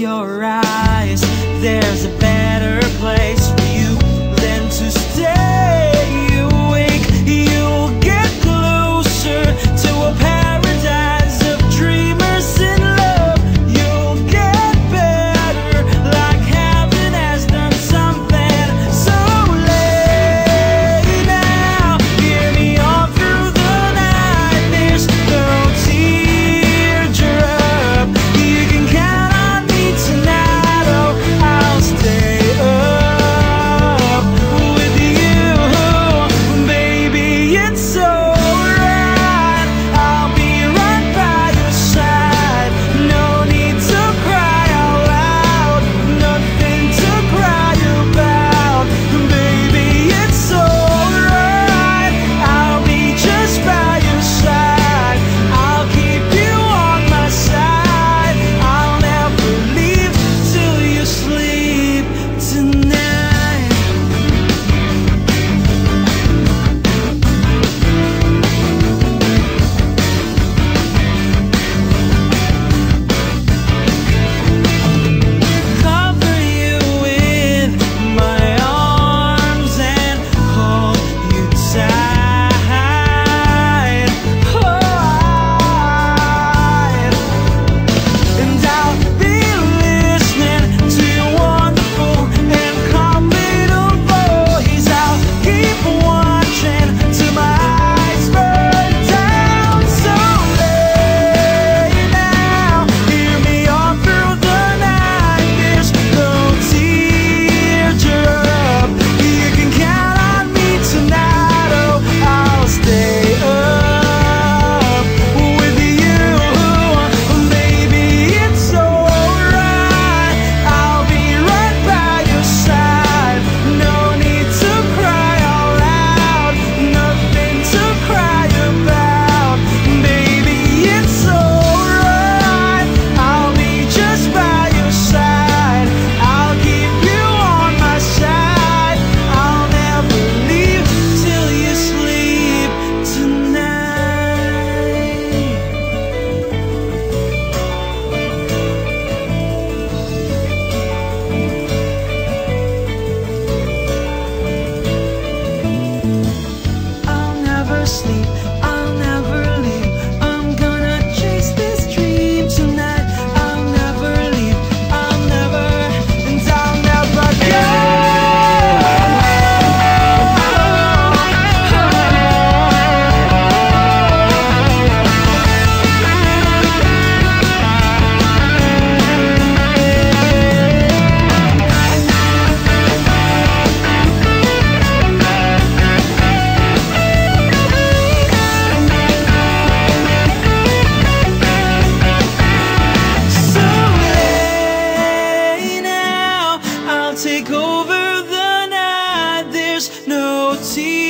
your eyes. There's a asleep. Take over the night. There's no tea.